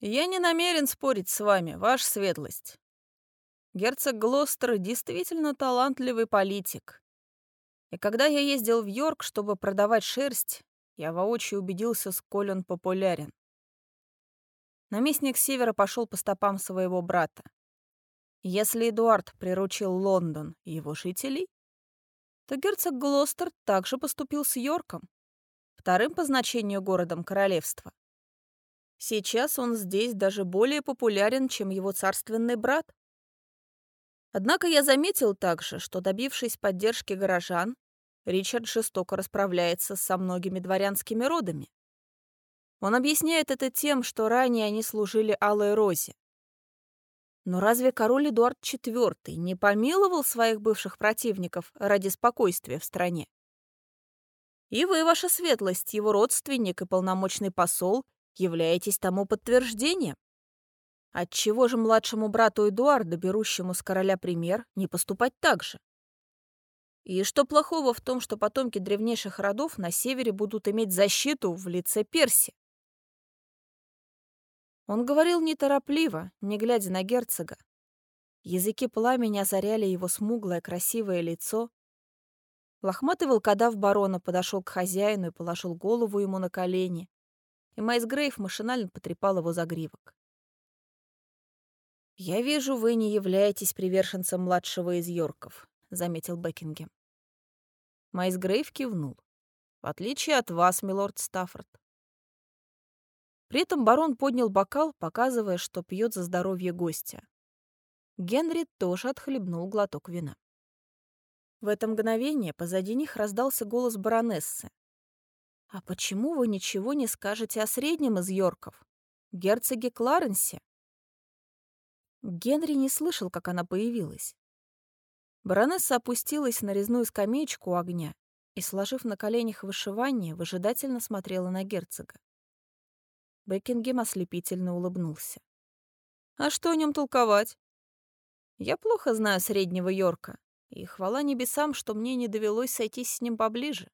Я не намерен спорить с вами, ваша светлость. Герцог Глостер действительно талантливый политик. И когда я ездил в Йорк, чтобы продавать шерсть, я воочию убедился, сколь он популярен. Наместник Севера пошел по стопам своего брата. Если Эдуард приручил Лондон и его жителей, то герцог Глостер также поступил с Йорком, вторым по значению городом королевства. Сейчас он здесь даже более популярен, чем его царственный брат. Однако я заметил также, что, добившись поддержки горожан, Ричард жестоко расправляется со многими дворянскими родами. Он объясняет это тем, что ранее они служили Алой Розе. Но разве король Эдуард IV не помиловал своих бывших противников ради спокойствия в стране? И вы, ваша светлость, его родственник и полномочный посол, являетесь тому подтверждением. Отчего же младшему брату Эдуарда, берущему с короля пример, не поступать так же? И что плохого в том, что потомки древнейших родов на севере будут иметь защиту в лице Перси? Он говорил неторопливо, не глядя на герцога. Языки пламени озаряли его смуглое красивое лицо. Лохматый волкодав барона подошел к хозяину и положил голову ему на колени, и Майс Грейв машинально потрепал его загривок. «Я вижу, вы не являетесь приверженцем младшего из Йорков», — заметил Бекингем. Майс Грейв кивнул. «В отличие от вас, милорд Стаффорд. При этом барон поднял бокал, показывая, что пьет за здоровье гостя. Генри тоже отхлебнул глоток вина. В это мгновение позади них раздался голос баронессы. «А почему вы ничего не скажете о среднем из Йорков? Герцоге Кларенсе?» Генри не слышал, как она появилась. Баронесса опустилась на резную скамеечку у огня и, сложив на коленях вышивание, выжидательно смотрела на герцога. Бекингем ослепительно улыбнулся. «А что о нем толковать? Я плохо знаю Среднего Йорка, и хвала небесам, что мне не довелось сойтись с ним поближе.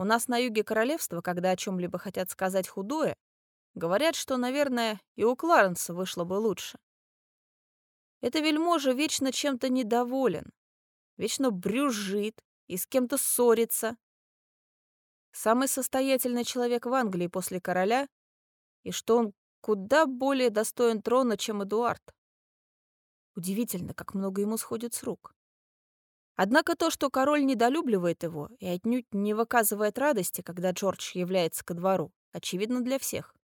У нас на юге королевства, когда о чем либо хотят сказать худое, говорят, что, наверное, и у Кларенса вышло бы лучше. Это вельможа вечно чем-то недоволен, вечно брюзжит и с кем-то ссорится. Самый состоятельный человек в Англии после короля и что он куда более достоин трона, чем Эдуард. Удивительно, как много ему сходит с рук. Однако то, что король недолюбливает его и отнюдь не выказывает радости, когда Джордж является ко двору, очевидно для всех.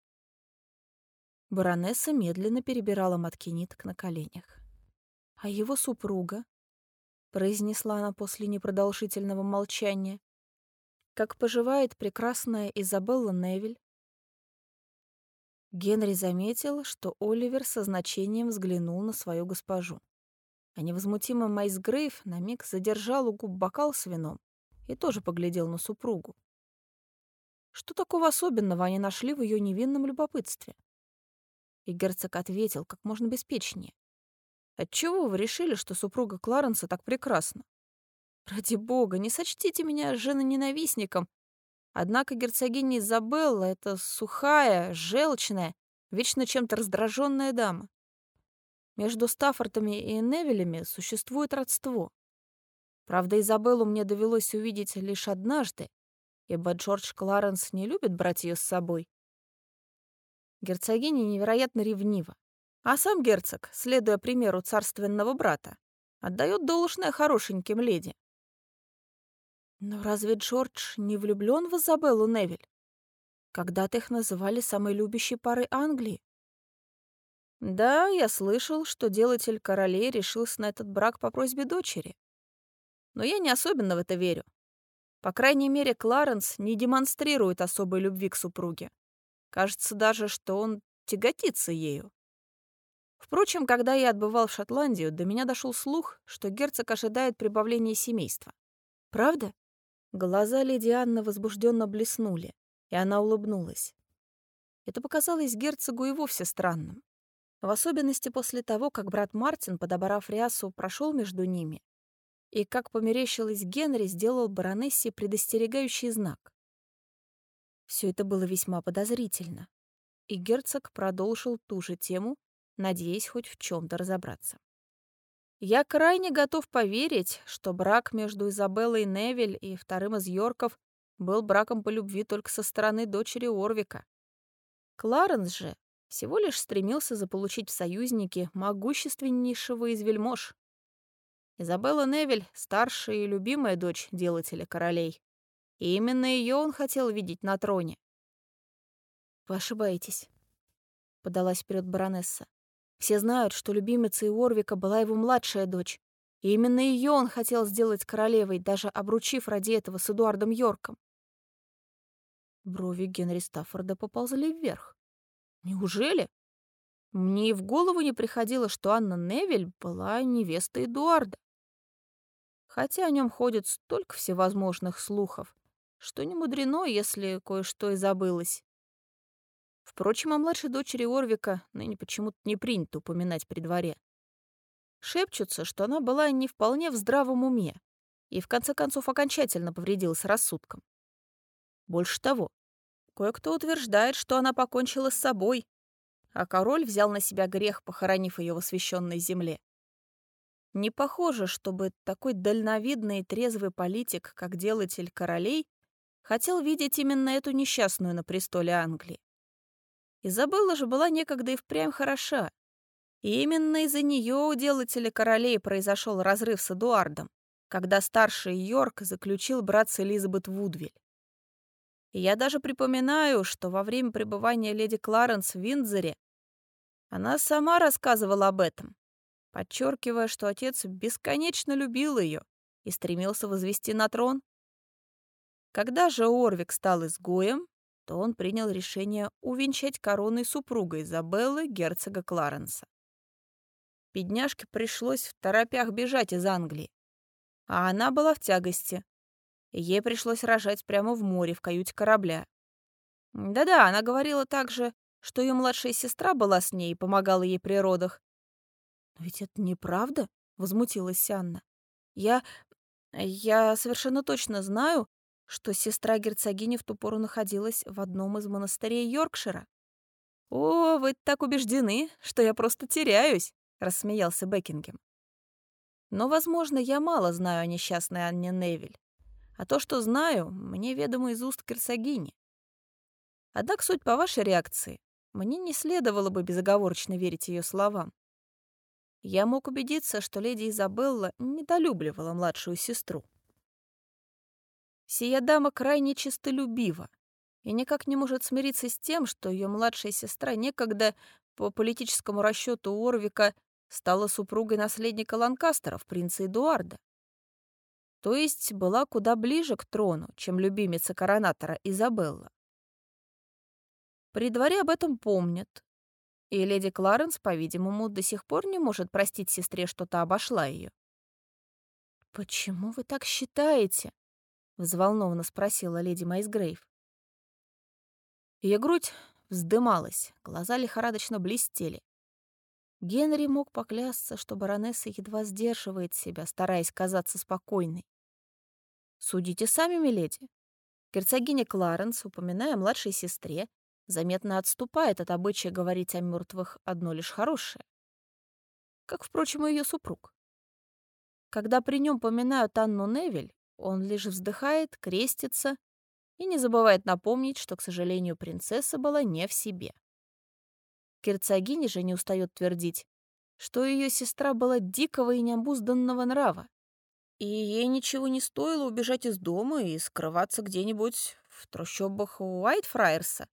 Баронесса медленно перебирала мотки ниток на коленях. «А его супруга?» — произнесла она после непродолжительного молчания. «Как поживает прекрасная Изабелла Невиль?» Генри заметил, что Оливер со значением взглянул на свою госпожу. А невозмутимый Майс Грейв на миг задержал у губ бокал с вином и тоже поглядел на супругу. Что такого особенного они нашли в ее невинном любопытстве? И герцог ответил как можно беспечнее. «Отчего вы решили, что супруга Кларенса так прекрасна? Ради бога, не сочтите меня женоненавистником Однако герцогиня Изабелла — это сухая, желчная, вечно чем-то раздраженная дама. Между Стаффордами и Невилями существует родство. Правда, Изабеллу мне довелось увидеть лишь однажды, ибо Джордж Кларенс не любит брать ее с собой. Герцогиня невероятно ревнива. А сам герцог, следуя примеру царственного брата, отдает должное хорошеньким леди. Но разве Джордж не влюблен в Изабеллу Невиль? Когда-то их называли самой любящей парой Англии. Да, я слышал, что делатель королей решился на этот брак по просьбе дочери. Но я не особенно в это верю. По крайней мере, Кларенс не демонстрирует особой любви к супруге. Кажется даже, что он тяготится ею. Впрочем, когда я отбывал в Шотландию, до меня дошел слух, что герцог ожидает прибавления семейства. Правда? Глаза леди Анны возбужденно блеснули, и она улыбнулась. Это показалось герцогу и вовсе странным. В особенности после того, как брат Мартин, подобрав рясу, прошел между ними, и, как померещилось Генри, сделал баронессе предостерегающий знак. Все это было весьма подозрительно. и герцог продолжил ту же тему, надеясь хоть в чем-то разобраться. Я крайне готов поверить, что брак между Изабеллой Невиль и вторым из Йорков был браком по любви только со стороны дочери Орвика. Кларенс же всего лишь стремился заполучить в союзники могущественнейшего из вельмож. Изабелла Невиль — старшая и любимая дочь делателя королей. И именно ее он хотел видеть на троне. «Вы ошибаетесь», — подалась вперед баронесса. Все знают, что любимицей Уорвика была его младшая дочь, и именно ее он хотел сделать королевой, даже обручив ради этого с Эдуардом Йорком. Брови Генри Стаффорда поползли вверх. Неужели? Мне и в голову не приходило, что Анна Невель была невестой Эдуарда. Хотя о нем ходит столько всевозможных слухов, что не мудрено, если кое-что и забылось. Впрочем, о младшей дочери Орвика ныне почему-то не принято упоминать при дворе. Шепчутся, что она была не вполне в здравом уме и в конце концов окончательно повредилась рассудком. Больше того, кое-кто утверждает, что она покончила с собой, а король взял на себя грех, похоронив ее в освященной земле. Не похоже, чтобы такой дальновидный и трезвый политик, как делатель королей, хотел видеть именно эту несчастную на престоле Англии. Изабелла же была некогда и впрямь хороша. И именно из-за нее у делателя королей произошел разрыв с Эдуардом, когда старший Йорк заключил брат с Элизабет Вудвиль. Я даже припоминаю, что во время пребывания леди Кларенс в Виндзоре она сама рассказывала об этом, подчеркивая, что отец бесконечно любил ее и стремился возвести на трон. Когда же Орвик стал изгоем, то он принял решение увенчать короной супруга Изабеллы герцога Кларенса. Бедняжке пришлось в торопях бежать из Англии, а она была в тягости. Ей пришлось рожать прямо в море, в каюте корабля. Да-да, она говорила также, что ее младшая сестра была с ней и помогала ей при родах. «Но ведь это неправда?» — возмутилась Анна. «Я... я совершенно точно знаю, что сестра герцогини в ту пору находилась в одном из монастырей Йоркшира. «О, вы так убеждены, что я просто теряюсь», — рассмеялся Бекингем. «Но, возможно, я мало знаю о несчастной Анне Невиль. А то, что знаю, мне ведомо из уст герцогини. Однако, суть по вашей реакции, мне не следовало бы безоговорочно верить ее словам. Я мог убедиться, что леди Изабелла недолюбливала младшую сестру. Сия дама крайне честолюбива и никак не может смириться с тем, что ее младшая сестра некогда по политическому расчету Орвика стала супругой наследника Ланкастеров, принца Эдуарда. То есть была куда ближе к трону, чем любимица коронатора Изабелла. При дворе об этом помнят, и леди Кларенс, по-видимому, до сих пор не может простить сестре, что та обошла ее. «Почему вы так считаете?» — взволнованно спросила леди Майсгрейв. Ее грудь вздымалась, глаза лихорадочно блестели. Генри мог поклясться, что баронесса едва сдерживает себя, стараясь казаться спокойной. «Судите сами, миледи». Герцогиня Кларенс, упоминая о младшей сестре, заметно отступает от обычая говорить о мертвых одно лишь хорошее. Как, впрочем, и ее супруг. Когда при нем поминают Анну Невель, он лишь вздыхает, крестится и не забывает напомнить, что, к сожалению, принцесса была не в себе. Герцогиня же не устает твердить, что ее сестра была дикого и необузданного нрава, и ей ничего не стоило убежать из дома и скрываться где-нибудь в трущобах Уайтфрайерса.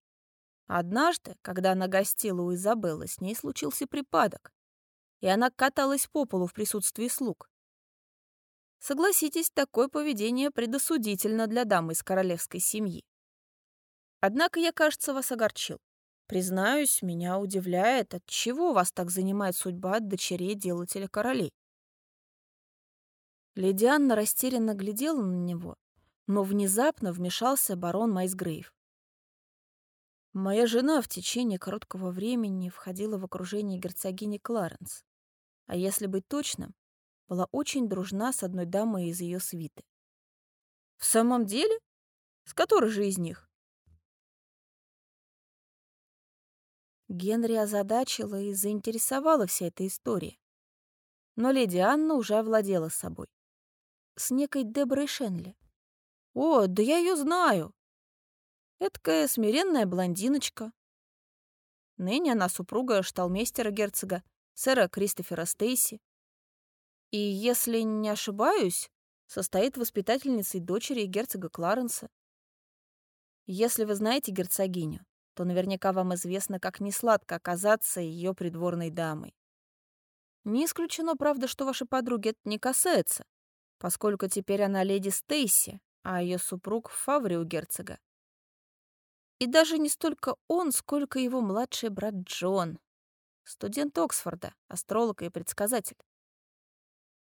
Однажды, когда она гостила у Изабеллы, с ней случился припадок, и она каталась по полу в присутствии слуг. Согласитесь, такое поведение предосудительно для дамы из королевской семьи. Однако я, кажется, вас огорчил. Признаюсь, меня удивляет, от чего вас так занимает судьба дочерей делателя королей. Леди Анна растерянно глядела на него, но внезапно вмешался барон Майсгрейв. Моя жена в течение короткого времени входила в окружение герцогини Кларенс. А если быть точным, была очень дружна с одной дамой из ее свиты. «В самом деле? С которой же из них?» Генри озадачила и заинтересовала вся эта история. Но леди Анна уже овладела собой. С некой Деброй Шенли. «О, да я ее знаю!» Эдакая смиренная блондиночка. Ныне она супруга шталмейстера герцога, сэра Кристофера Стейси. И, если не ошибаюсь, состоит воспитательницей дочери герцога Кларенса. Если вы знаете герцогиню, то наверняка вам известно, как несладко оказаться ее придворной дамой. Не исключено, правда, что вашей подруги это не касается, поскольку теперь она леди Стейси, а ее супруг — Фаври у герцога. И даже не столько он, сколько его младший брат Джон, студент Оксфорда, астролог и предсказатель.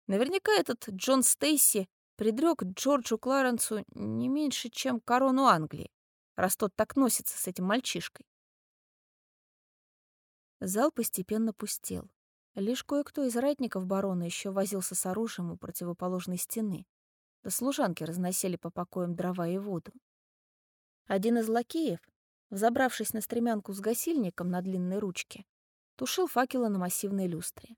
Наверняка этот Джон Стейси предрек Джорджу Кларенсу не меньше, чем корону Англии, раз тот так носится с этим мальчишкой. Зал постепенно пустел. Лишь кое-кто из ратников барона еще возился с оружием у противоположной стены. Да служанки разносили по покоям дрова и воду. Один из лакеев, взобравшись на стремянку с гасильником на длинной ручке, тушил факелы на массивной люстре.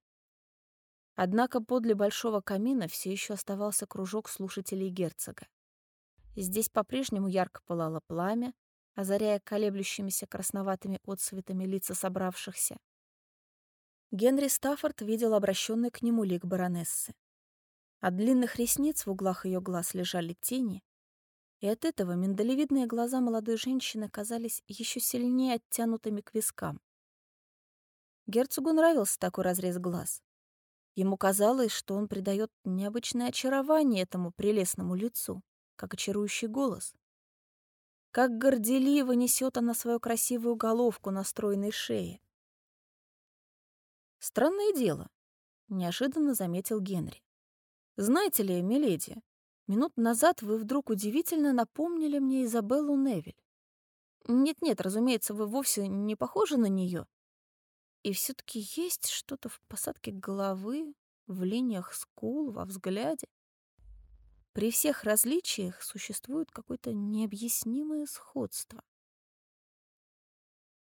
Однако подле большого камина все еще оставался кружок слушателей герцога. Здесь по-прежнему ярко пылало пламя, озаряя колеблющимися красноватыми отсветами лица собравшихся. Генри Стаффорд видел обращенный к нему лик баронессы. От длинных ресниц в углах ее глаз лежали тени, и от этого миндалевидные глаза молодой женщины казались еще сильнее оттянутыми к вискам. Герцогу нравился такой разрез глаз. Ему казалось, что он придает необычное очарование этому прелестному лицу, как очарующий голос. Как горделиво несет она свою красивую головку на стройной шее. «Странное дело», — неожиданно заметил Генри. «Знаете ли, миледи, Минут назад вы вдруг удивительно напомнили мне Изабеллу Невиль. Нет-нет, разумеется, вы вовсе не похожи на нее. И все таки есть что-то в посадке головы, в линиях скул, во взгляде. При всех различиях существует какое-то необъяснимое сходство.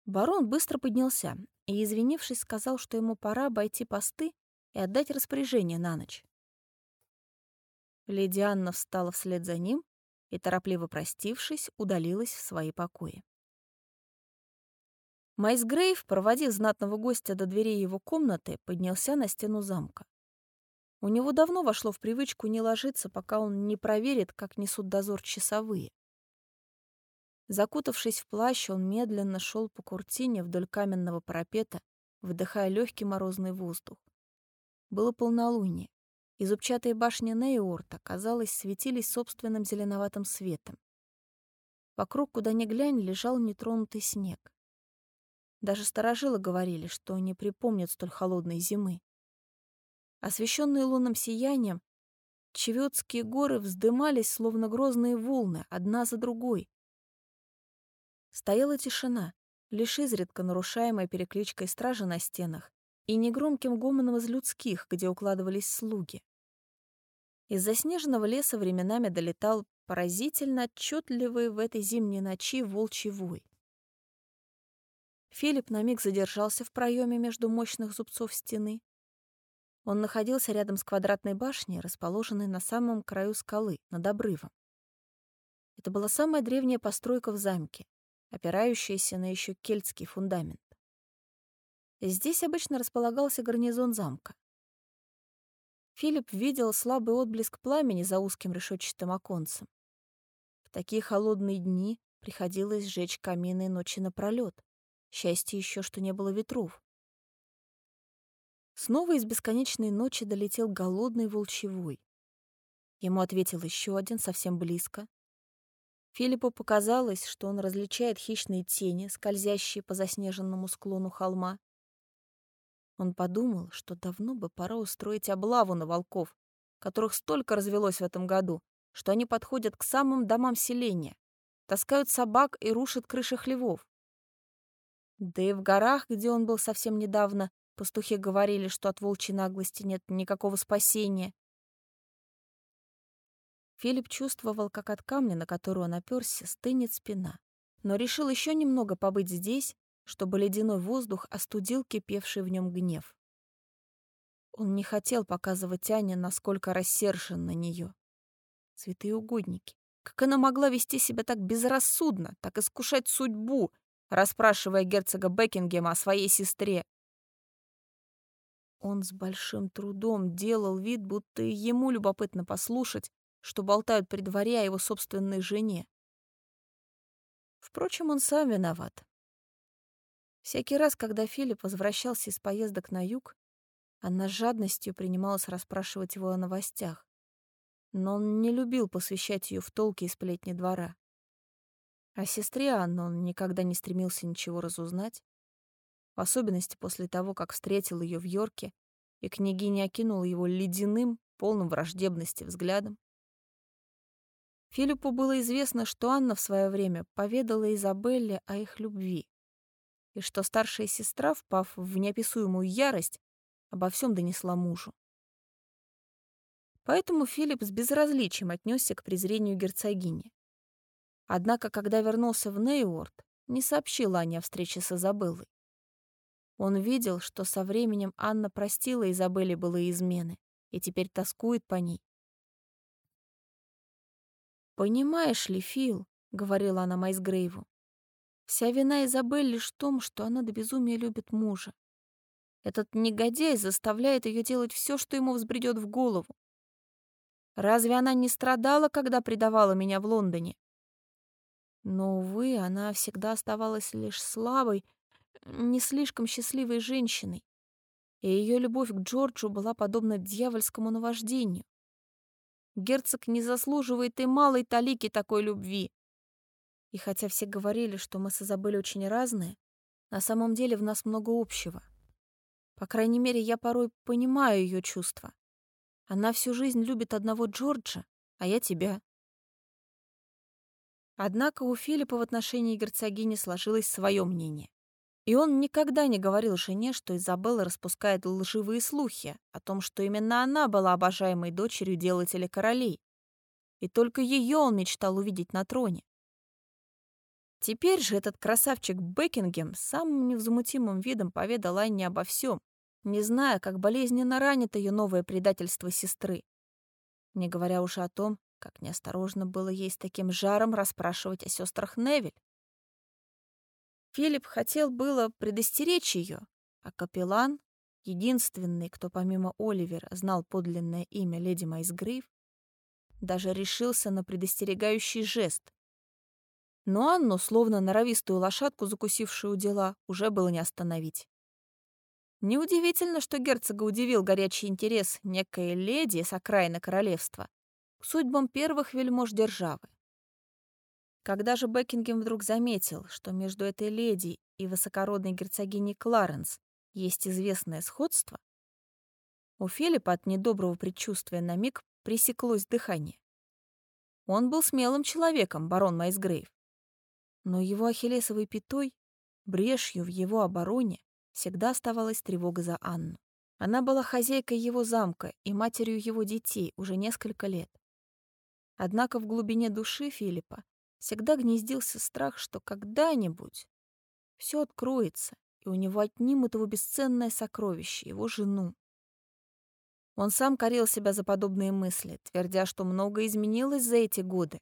Барон быстро поднялся и, извинившись, сказал, что ему пора обойти посты и отдать распоряжение на ночь. Леди Анна встала вслед за ним и, торопливо простившись, удалилась в свои покои. Майс Грейв, проводив знатного гостя до дверей его комнаты, поднялся на стену замка. У него давно вошло в привычку не ложиться, пока он не проверит, как несут дозор часовые. Закутавшись в плащ, он медленно шел по куртине вдоль каменного парапета, вдыхая легкий морозный воздух. Было полнолуние и зубчатые башни Нейорта, казалось, светились собственным зеленоватым светом. Вокруг, куда ни глянь, лежал нетронутый снег. Даже старожилы говорили, что не припомнят столь холодной зимы. Освещенные лунным сиянием, Чевётские горы вздымались, словно грозные волны, одна за другой. Стояла тишина, лишь изредка нарушаемая перекличкой стражи на стенах и негромким гомоном из людских, где укладывались слуги. Из заснеженного леса временами долетал поразительно отчетливый в этой зимней ночи волчий вой. Филипп на миг задержался в проеме между мощных зубцов стены. Он находился рядом с квадратной башней, расположенной на самом краю скалы, над обрывом. Это была самая древняя постройка в замке, опирающаяся на еще кельтский фундамент. Здесь обычно располагался гарнизон замка. Филипп видел слабый отблеск пламени за узким решетчатым оконцем. В такие холодные дни приходилось сжечь камины ночи напролёт. Счастье еще, что не было ветров. Снова из бесконечной ночи долетел голодный волчевой. Ему ответил еще один совсем близко. Филиппу показалось, что он различает хищные тени, скользящие по заснеженному склону холма. Он подумал, что давно бы пора устроить облаву на волков, которых столько развелось в этом году, что они подходят к самым домам селения, таскают собак и рушат крыши хлевов. Да и в горах, где он был совсем недавно, пастухи говорили, что от волчьей наглости нет никакого спасения. Филипп чувствовал, как от камня, на который он оперся, стынет спина, но решил еще немного побыть здесь, чтобы ледяной воздух остудил кипевший в нем гнев. Он не хотел показывать Ане, насколько рассержен на нее. Святые угодники. Как она могла вести себя так безрассудно, так искушать судьбу, расспрашивая герцога Бекингема о своей сестре? Он с большим трудом делал вид, будто ему любопытно послушать, что болтают при дворе о его собственной жене. Впрочем, он сам виноват. Всякий раз, когда Филипп возвращался из поездок на юг, она с жадностью принималась расспрашивать его о новостях. Но он не любил посвящать ее в толки и сплетни двора. О сестре Анны он никогда не стремился ничего разузнать, в особенности после того, как встретил ее в Йорке, и княгиня окинула его ледяным, полным враждебности взглядом. Филиппу было известно, что Анна в свое время поведала Изабелле о их любви и что старшая сестра, впав в неописуемую ярость, обо всем донесла мужу. Поэтому Филипп с безразличием отнесся к презрению герцогини. Однако, когда вернулся в Нейворд, не сообщил Ане о встрече с Изабеллой. Он видел, что со временем Анна простила Изабелле былые измены и теперь тоскует по ней. «Понимаешь ли, Фил, — говорила она Майсгрейву, Вся вина Изабель лишь в том, что она до безумия любит мужа. Этот негодяй заставляет ее делать все, что ему взбредет в голову. Разве она не страдала, когда предавала меня в Лондоне? Но, увы, она всегда оставалась лишь слабой, не слишком счастливой женщиной, и ее любовь к Джорджу была подобна дьявольскому наваждению. Герцог не заслуживает и малой талики такой любви. И хотя все говорили, что мы с Изабель очень разные, на самом деле в нас много общего. По крайней мере, я порой понимаю ее чувства. Она всю жизнь любит одного Джорджа, а я тебя. Однако у Филиппа в отношении герцогини сложилось свое мнение. И он никогда не говорил жене, что Изабелла распускает лживые слухи о том, что именно она была обожаемой дочерью делателя королей. И только ее он мечтал увидеть на троне. Теперь же этот красавчик Бекингем самым невзмутимым видом поведал Анне обо всем, не зная, как болезненно ранит ее новое предательство сестры. Не говоря уже о том, как неосторожно было ей с таким жаром расспрашивать о сестрах Невиль. Филипп хотел было предостеречь ее, а капеллан, единственный, кто помимо Оливера знал подлинное имя леди Майсгрейв, даже решился на предостерегающий жест, но Анну, словно норовистую лошадку, закусившую дела, уже было не остановить. Неудивительно, что герцога удивил горячий интерес некой леди с окраины королевства к судьбам первых вельмож державы. Когда же Бекингем вдруг заметил, что между этой леди и высокородной герцогиней Кларенс есть известное сходство, у Филиппа от недоброго предчувствия на миг пресеклось дыхание. Он был смелым человеком, барон Майсгрейв. Но его ахиллесовой пятой, брешью в его обороне, всегда оставалась тревога за Анну. Она была хозяйкой его замка и матерью его детей уже несколько лет. Однако в глубине души Филиппа всегда гнездился страх, что когда-нибудь все откроется, и у него отнимут его бесценное сокровище, его жену. Он сам корил себя за подобные мысли, твердя, что многое изменилось за эти годы,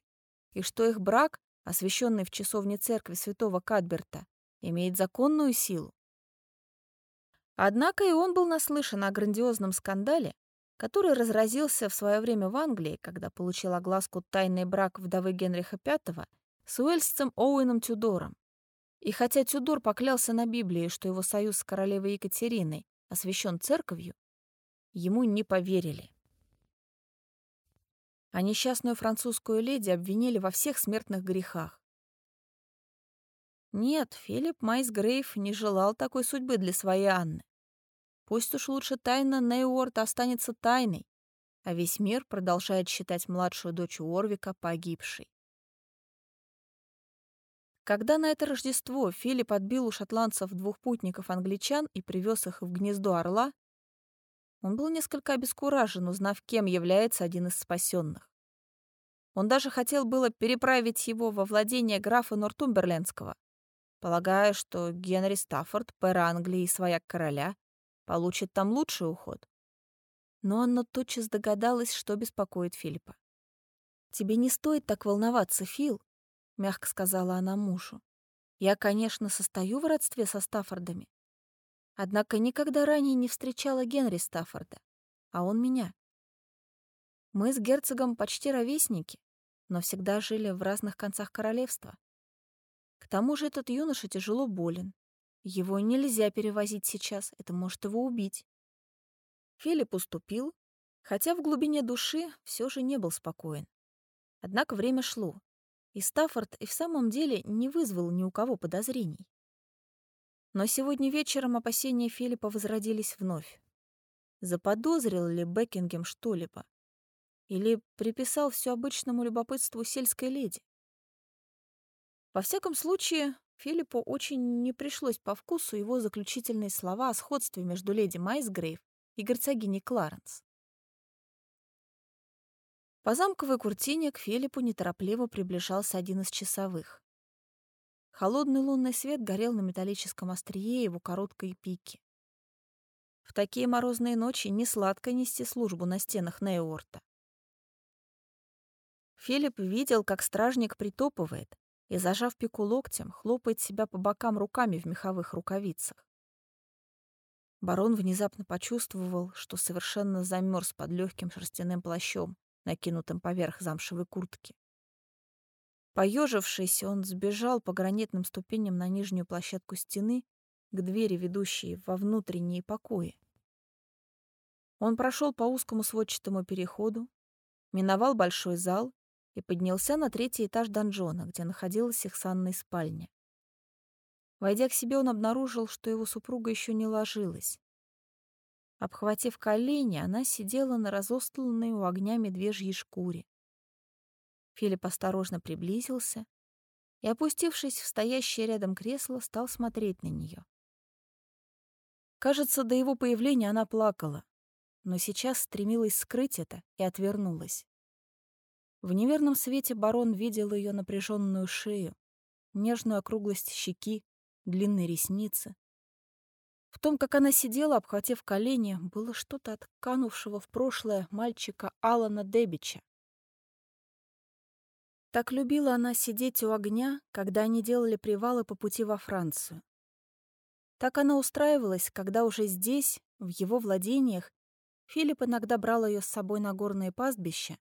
и что их брак освященный в часовне церкви святого Кадберта, имеет законную силу. Однако и он был наслышан о грандиозном скандале, который разразился в свое время в Англии, когда получил огласку тайный брак вдовы Генриха V с уэльсцем Оуэном Тюдором. И хотя Тюдор поклялся на Библии, что его союз с королевой Екатериной освящен церковью, ему не поверили а несчастную французскую леди обвинили во всех смертных грехах. Нет, Филипп Майсгрейв не желал такой судьбы для своей Анны. Пусть уж лучше тайна Нейуорта останется тайной, а весь мир продолжает считать младшую дочь Уорвика погибшей. Когда на это Рождество Филипп отбил у шотландцев двух путников-англичан и привез их в гнездо орла, он был несколько обескуражен, узнав, кем является один из спасенных. Он даже хотел было переправить его во владение графа Нортумберлендского, полагая, что Генри Стаффорд, пэр Англии и свояк короля, получит там лучший уход. Но Анна тотчас догадалась, что беспокоит Филиппа. «Тебе не стоит так волноваться, Фил», — мягко сказала она мужу. «Я, конечно, состою в родстве со Стаффордами, однако никогда ранее не встречала Генри Стаффорда, а он меня. Мы с герцогом почти ровесники, но всегда жили в разных концах королевства. К тому же этот юноша тяжело болен. Его нельзя перевозить сейчас, это может его убить. Филипп уступил, хотя в глубине души все же не был спокоен. Однако время шло, и Стаффорд и в самом деле не вызвал ни у кого подозрений. Но сегодня вечером опасения Филиппа возродились вновь. Заподозрил ли Бекингем что-либо? Или приписал все обычному любопытству сельской леди? Во всяком случае, Филиппу очень не пришлось по вкусу его заключительные слова о сходстве между леди Майсгрейв и герцогиней Кларенс. По замковой куртине к Филиппу неторопливо приближался один из часовых. Холодный лунный свет горел на металлическом острие его короткой пики. В такие морозные ночи не сладко нести службу на стенах Нейорта. Филипп видел, как стражник притопывает и, зажав пику локтем, хлопает себя по бокам руками в меховых рукавицах. Барон внезапно почувствовал, что совершенно замерз под легким шерстяным плащом, накинутым поверх замшевой куртки. Поежившись, он сбежал по гранитным ступеням на нижнюю площадку стены к двери, ведущей во внутренние покои. Он прошел по узкому сводчатому переходу, миновал большой зал и поднялся на третий этаж донжона, где находилась их санная спальня. Войдя к себе, он обнаружил, что его супруга еще не ложилась. Обхватив колени, она сидела на разостланной у огня медвежьей шкуре. Филипп осторожно приблизился и, опустившись в стоящее рядом кресло, стал смотреть на нее. Кажется, до его появления она плакала, но сейчас стремилась скрыть это и отвернулась. В неверном свете барон видел ее напряженную шею, нежную округлость щеки, длинные ресницы. В том, как она сидела, обхватив колени, было что-то от канувшего в прошлое мальчика Алана Дебича. Так любила она сидеть у огня, когда они делали привалы по пути во Францию. Так она устраивалась, когда уже здесь, в его владениях, Филипп иногда брал ее с собой на горные пастбища,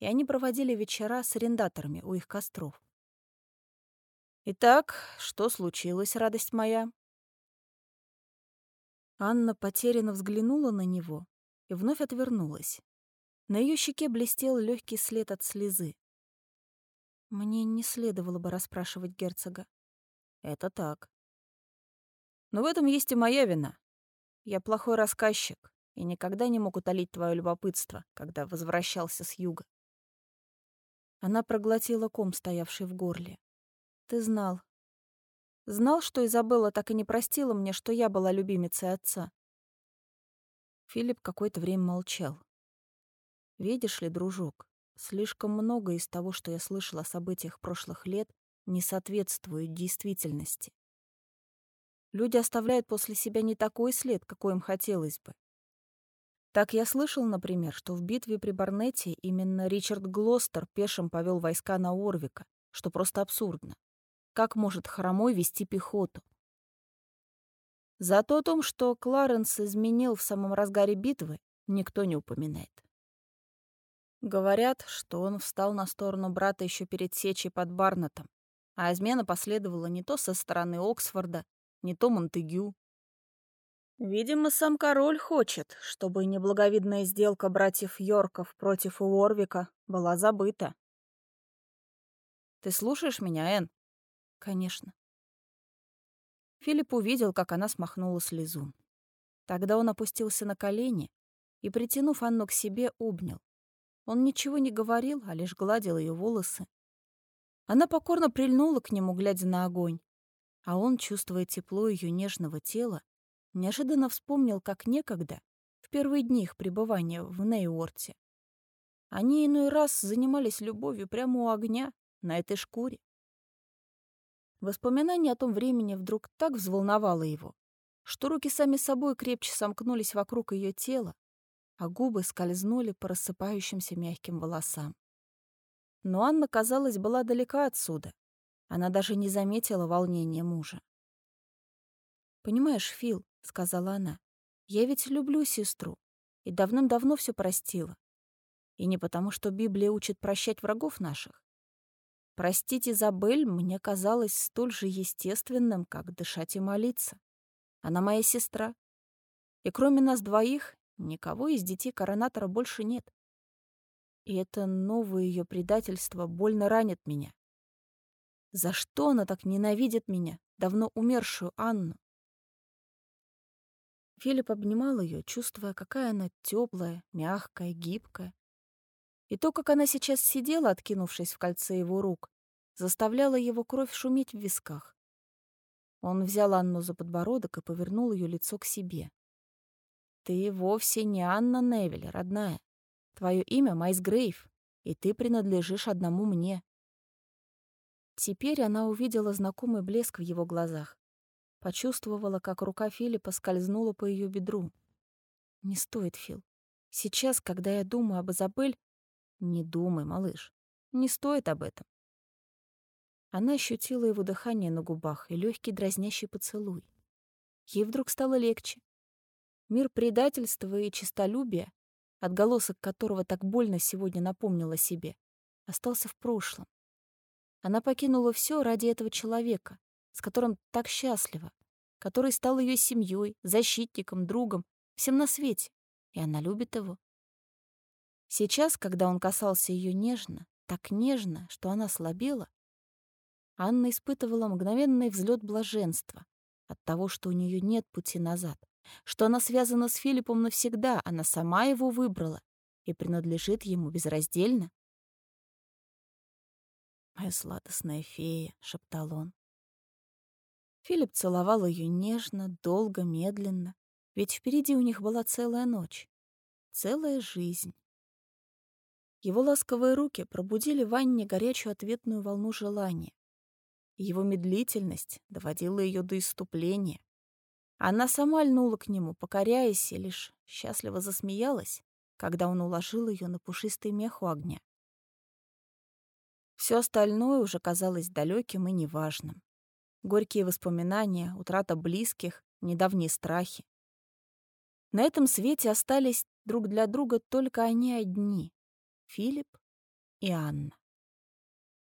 и они проводили вечера с арендаторами у их костров. «Итак, что случилось, радость моя?» Анна потерянно взглянула на него и вновь отвернулась. На ее щеке блестел легкий след от слезы. Мне не следовало бы расспрашивать герцога. Это так. Но в этом есть и моя вина. Я плохой рассказчик и никогда не мог утолить твое любопытство, когда возвращался с юга. Она проглотила ком, стоявший в горле. «Ты знал. Знал, что Изабелла так и не простила мне, что я была любимицей отца». Филипп какое-то время молчал. «Видишь ли, дружок, слишком много из того, что я слышал о событиях прошлых лет, не соответствует действительности. Люди оставляют после себя не такой след, какой им хотелось бы. Так я слышал, например, что в битве при Барнете именно Ричард Глостер пешим повел войска на Орвика, что просто абсурдно. Как может хромой вести пехоту? Зато о том, что Кларенс изменил в самом разгаре битвы, никто не упоминает. Говорят, что он встал на сторону брата еще перед сечей под Барнетом, а измена последовала не то со стороны Оксфорда, не то Монтегю, Видимо, сам король хочет, чтобы неблаговидная сделка братьев Йорков против Уорвика была забыта. Ты слушаешь меня, Энн? Конечно. Филипп увидел, как она смахнула слезу. Тогда он опустился на колени и, притянув Анну к себе, обнял. Он ничего не говорил, а лишь гладил ее волосы. Она покорно прильнула к нему, глядя на огонь, а он, чувствуя тепло ее нежного тела, неожиданно вспомнил, как некогда, в первые дни их пребывания в Нейорте, они иной раз занимались любовью прямо у огня, на этой шкуре. Воспоминание о том времени вдруг так взволновало его, что руки сами собой крепче сомкнулись вокруг ее тела, а губы скользнули по рассыпающимся мягким волосам. Но Анна, казалось, была далека отсюда. Она даже не заметила волнения мужа. «Понимаешь, Фил», — сказала она, — «я ведь люблю сестру и давным-давно все простила. И не потому, что Библия учит прощать врагов наших. Простить Изабель мне казалось столь же естественным, как дышать и молиться. Она моя сестра. И кроме нас двоих, никого из детей коронатора больше нет. И это новое ее предательство больно ранит меня. За что она так ненавидит меня, давно умершую Анну? Филипп обнимал ее, чувствуя, какая она теплая, мягкая, гибкая. И то, как она сейчас сидела, откинувшись в кольце его рук, заставляло его кровь шуметь в висках. Он взял Анну за подбородок и повернул ее лицо к себе. «Ты вовсе не Анна Невель, родная. Твое имя Майс Грейв, и ты принадлежишь одному мне». Теперь она увидела знакомый блеск в его глазах. Почувствовала, как рука Филиппа скользнула по ее бедру. «Не стоит, Фил. Сейчас, когда я думаю об Изабель...» «Не думай, малыш. Не стоит об этом. Она ощутила его дыхание на губах и легкий дразнящий поцелуй. Ей вдруг стало легче. Мир предательства и честолюбия, отголосок которого так больно сегодня напомнила себе, остался в прошлом. Она покинула все ради этого человека, с которым так счастлива, который стал ее семьей, защитником, другом, всем на свете, и она любит его. Сейчас, когда он касался ее нежно, так нежно, что она слабела, Анна испытывала мгновенный взлет блаженства от того, что у нее нет пути назад, что она связана с Филиппом навсегда, она сама его выбрала и принадлежит ему безраздельно. «Моя сладостная фея», — шептал он. Филипп целовал ее нежно, долго, медленно, ведь впереди у них была целая ночь, целая жизнь. Его ласковые руки пробудили в Анне горячую ответную волну желания. Его медлительность доводила ее до иступления. Она сама льнула к нему, покоряясь, и лишь счастливо засмеялась, когда он уложил ее на пушистый мех у огня. Все остальное уже казалось далеким и неважным. Горькие воспоминания, утрата близких, недавние страхи. На этом свете остались друг для друга только они одни — Филипп и Анна.